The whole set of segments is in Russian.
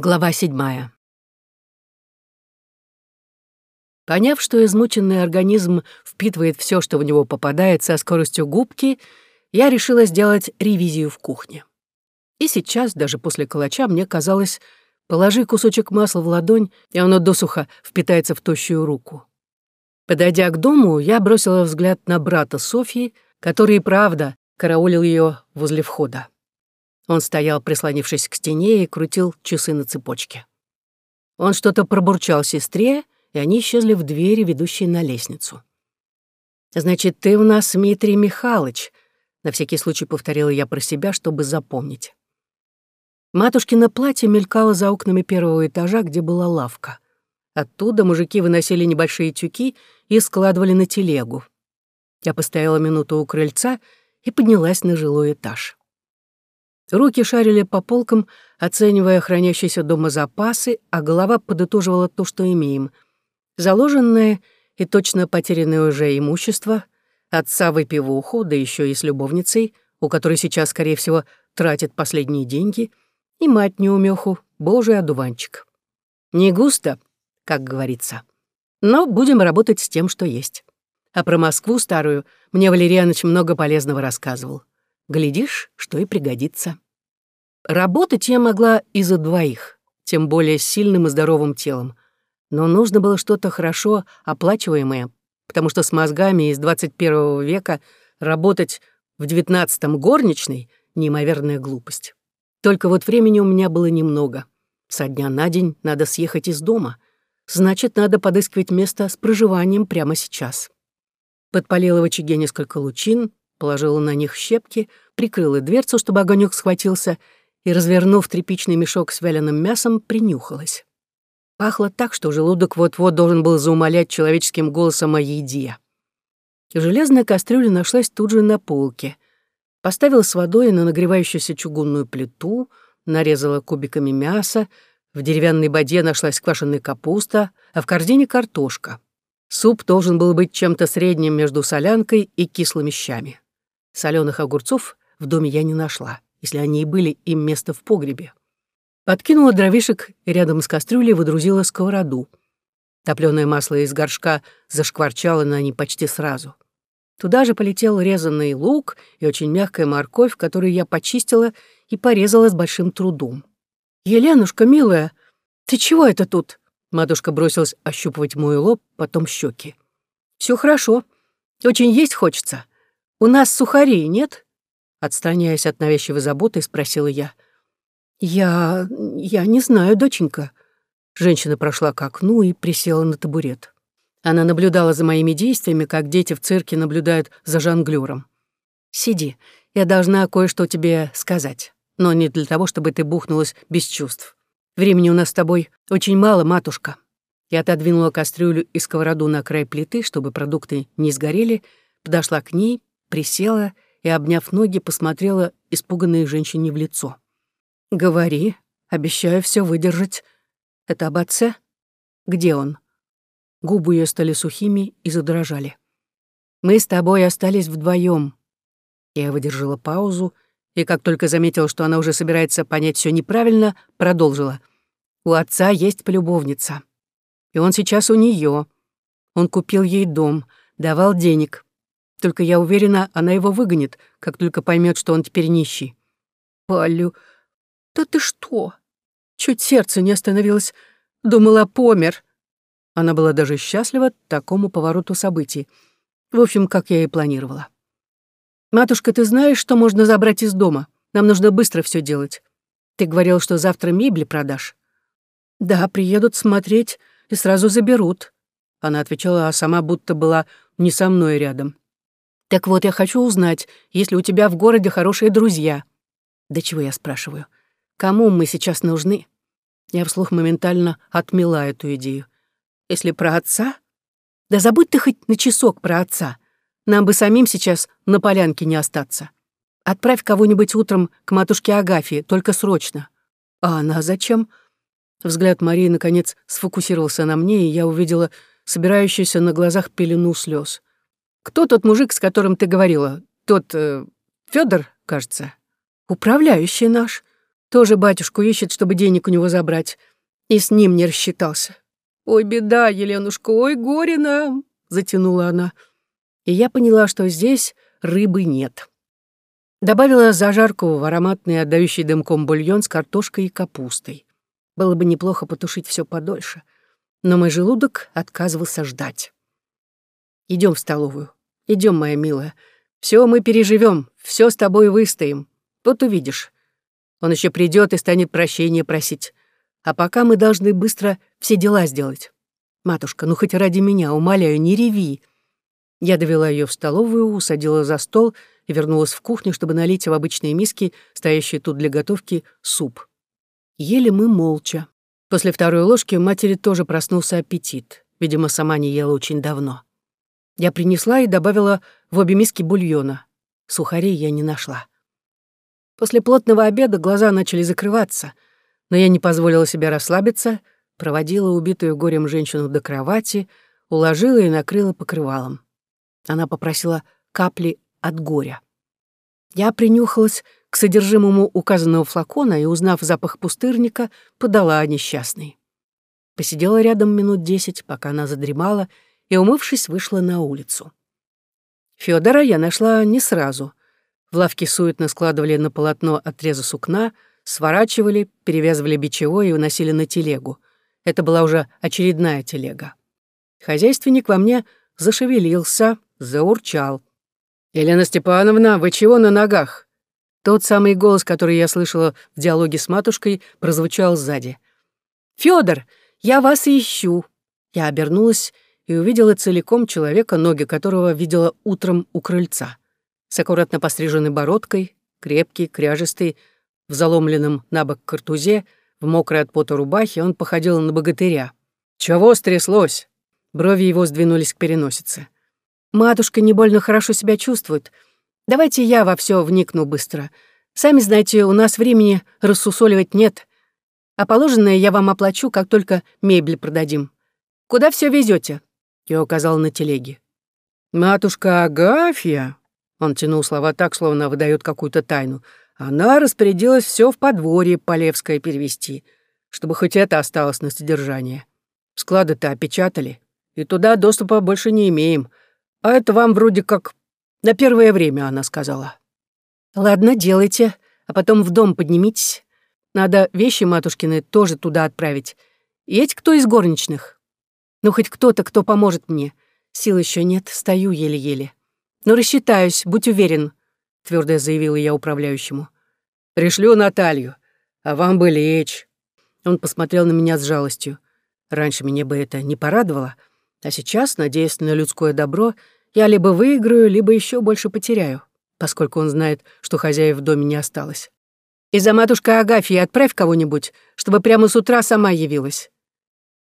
Глава седьмая. Поняв, что измученный организм впитывает все, что в него попадает со скоростью губки, я решила сделать ревизию в кухне. И сейчас, даже после калача, мне казалось, положи кусочек масла в ладонь, и оно досуха впитается в тощую руку. Подойдя к дому, я бросила взгляд на брата Софьи, который, правда, караулил ее возле входа. Он стоял, прислонившись к стене, и крутил часы на цепочке. Он что-то пробурчал сестре, и они исчезли в двери, ведущие на лестницу. «Значит, ты у нас Дмитрий Михайлович», — на всякий случай повторила я про себя, чтобы запомнить. Матушкино платье мелькало за окнами первого этажа, где была лавка. Оттуда мужики выносили небольшие тюки и складывали на телегу. Я постояла минуту у крыльца и поднялась на жилой этаж. Руки шарили по полкам, оценивая хранящиеся дома запасы, а голова подытоживала то, что имеем. Заложенное и точно потерянное уже имущество, отца выпивуху, да еще и с любовницей, у которой сейчас, скорее всего, тратит последние деньги, и мать неумеху, божий одуванчик. Не густо, как говорится. Но будем работать с тем, что есть. А про Москву старую мне Валерьяныч много полезного рассказывал. Глядишь, что и пригодится. Работать я могла и за двоих, тем более с сильным и здоровым телом. Но нужно было что-то хорошо оплачиваемое, потому что с мозгами из 21 века работать в 19-м горничной — неимоверная глупость. Только вот времени у меня было немного. Со дня на день надо съехать из дома. Значит, надо подыскивать место с проживанием прямо сейчас. Подпалила в очаге несколько лучин, положила на них щепки, прикрыла дверцу, чтобы огонек схватился, и, развернув тряпичный мешок с вяленым мясом, принюхалась. Пахло так, что желудок вот-вот должен был заумолять человеческим голосом о еде. Железная кастрюля нашлась тут же на полке. Поставила с водой на нагревающуюся чугунную плиту, нарезала кубиками мяса, в деревянной боде нашлась квашеная капуста, а в корзине картошка. Суп должен был быть чем-то средним между солянкой и кислыми щами. Соленых огурцов в доме я не нашла, если они и были, им место в погребе. Подкинула дровишек рядом с кастрюлей выдрузила сковороду. Топлёное масло из горшка зашкварчало на ней почти сразу. Туда же полетел резанный лук и очень мягкая морковь, которую я почистила и порезала с большим трудом. «Еленушка, милая, ты чего это тут?» Матушка бросилась ощупывать мой лоб, потом щеки. Все хорошо. Очень есть хочется. У нас сухарей нет?» Отстраняясь от навязчивой заботы, спросила я. «Я... я не знаю, доченька». Женщина прошла к окну и присела на табурет. Она наблюдала за моими действиями, как дети в цирке наблюдают за жонглёром. «Сиди, я должна кое-что тебе сказать, но не для того, чтобы ты бухнулась без чувств. Времени у нас с тобой очень мало, матушка». Я отодвинула кастрюлю и сковороду на край плиты, чтобы продукты не сгорели, подошла к ней, присела и, обняв ноги, посмотрела испуганной женщине в лицо. «Говори, обещаю все выдержать. Это об отце? Где он?» Губы ее стали сухими и задрожали. «Мы с тобой остались вдвоем. Я выдержала паузу, и как только заметила, что она уже собирается понять все неправильно, продолжила. У отца есть полюбовница. И он сейчас у нее. Он купил ей дом, давал денег. Только я уверена, она его выгонит, как только поймет, что он теперь нищий. Полю, да ты что? Чуть сердце не остановилось. Думала, помер. Она была даже счастлива такому повороту событий. В общем, как я и планировала. «Матушка, ты знаешь, что можно забрать из дома? Нам нужно быстро все делать. Ты говорил, что завтра мебель продашь. «Да, приедут смотреть и сразу заберут». Она отвечала, а сама будто была не со мной рядом. «Так вот, я хочу узнать, есть ли у тебя в городе хорошие друзья». «Да чего я спрашиваю? Кому мы сейчас нужны?» Я вслух моментально отмела эту идею. «Если про отца? Да забудь ты хоть на часок про отца. Нам бы самим сейчас на полянке не остаться. Отправь кого-нибудь утром к матушке Агафье, только срочно». «А она зачем?» Взгляд Марии, наконец, сфокусировался на мне, и я увидела собирающуюся на глазах пелену слез. «Кто тот мужик, с которым ты говорила? Тот... Э, Фёдор, кажется?» «Управляющий наш. Тоже батюшку ищет, чтобы денег у него забрать. И с ним не рассчитался. «Ой, беда, Еленушка, ой, горе нам!» — затянула она. И я поняла, что здесь рыбы нет. Добавила зажарку в ароматный, отдающий дымком бульон с картошкой и капустой. Было бы неплохо потушить все подольше. Но мой желудок отказывался ждать. Идем в столовую. Идем, моя милая. Все мы переживем, все с тобой выстоим. Тут увидишь. Он еще придет и станет прощения просить. А пока мы должны быстро все дела сделать. Матушка, ну хоть ради меня, умоляю, не реви. Я довела ее в столовую, усадила за стол и вернулась в кухню, чтобы налить в обычные миски, стоящие тут для готовки, суп. Ели мы молча. После второй ложки матери тоже проснулся аппетит. Видимо, сама не ела очень давно. Я принесла и добавила в обе миски бульона. Сухарей я не нашла. После плотного обеда глаза начали закрываться, но я не позволила себе расслабиться, проводила убитую горем женщину до кровати, уложила и накрыла покрывалом. Она попросила капли от горя. Я принюхалась к содержимому указанного флакона и, узнав запах пустырника, подала несчастный. Посидела рядом минут десять, пока она задремала, и, умывшись, вышла на улицу. Федора я нашла не сразу. В лавке суетно складывали на полотно отрезы сукна, сворачивали, перевязывали бичевой и уносили на телегу. Это была уже очередная телега. Хозяйственник во мне зашевелился, заурчал. «Елена Степановна, вы чего на ногах?» Тот самый голос, который я слышала в диалоге с матушкой, прозвучал сзади. «Фёдор, я вас ищу!» Я обернулась и увидела целиком человека, ноги которого видела утром у крыльца. С аккуратно постриженной бородкой, крепкий, кряжистый, в заломленном на бок картузе, в мокрой от пота рубахе он походил на богатыря. «Чего стряслось?» Брови его сдвинулись к переносице. «Матушка не больно хорошо себя чувствует. Давайте я во все вникну быстро. Сами знаете, у нас времени рассусоливать нет. А положенное я вам оплачу, как только мебель продадим. Куда все везете? Я указал на телеге. «Матушка Агафья», — он тянул слова так, словно выдает какую-то тайну, «она распорядилась все в подворье Полевское перевести, чтобы хоть это осталось на содержание. Склады-то опечатали, и туда доступа больше не имеем. А это вам вроде как на первое время, она сказала. Ладно, делайте, а потом в дом поднимитесь. Надо вещи матушкины тоже туда отправить. Есть кто из горничных? Ну, хоть кто-то, кто поможет мне. Сил еще нет, стою еле-еле. Но рассчитаюсь, будь уверен, твердо заявила я управляющему. Пришлю Наталью, а вам бы лечь. Он посмотрел на меня с жалостью. Раньше меня бы это не порадовало, а сейчас, надеясь на людское добро, я либо выиграю, либо еще больше потеряю, поскольку он знает, что хозяев в доме не осталось. И за матушкой Агафьей отправь кого-нибудь, чтобы прямо с утра сама явилась.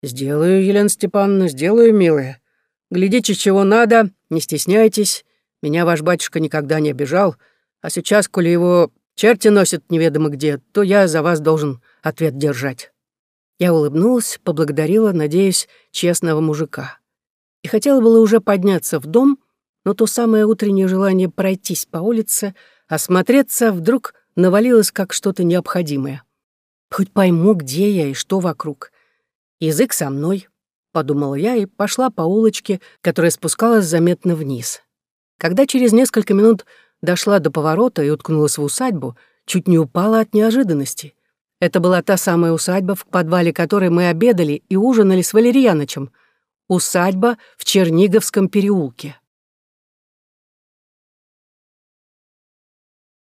Сделаю, Елена Степановна, сделаю, милая. Глядите, чего надо, не стесняйтесь. Меня ваш батюшка никогда не обижал, а сейчас, коли его черти носят неведомо где, то я за вас должен ответ держать. Я улыбнулась, поблагодарила, надеюсь, честного мужика и хотела было уже подняться в дом, но то самое утреннее желание пройтись по улице, осмотреться, вдруг навалилось как что-то необходимое. Хоть пойму, где я и что вокруг. Язык со мной, подумала я и пошла по улочке, которая спускалась заметно вниз. Когда через несколько минут дошла до поворота и уткнулась в усадьбу, чуть не упала от неожиданности. Это была та самая усадьба, в подвале которой мы обедали и ужинали с Валерьянычем — усадьба в Черниговском переулке.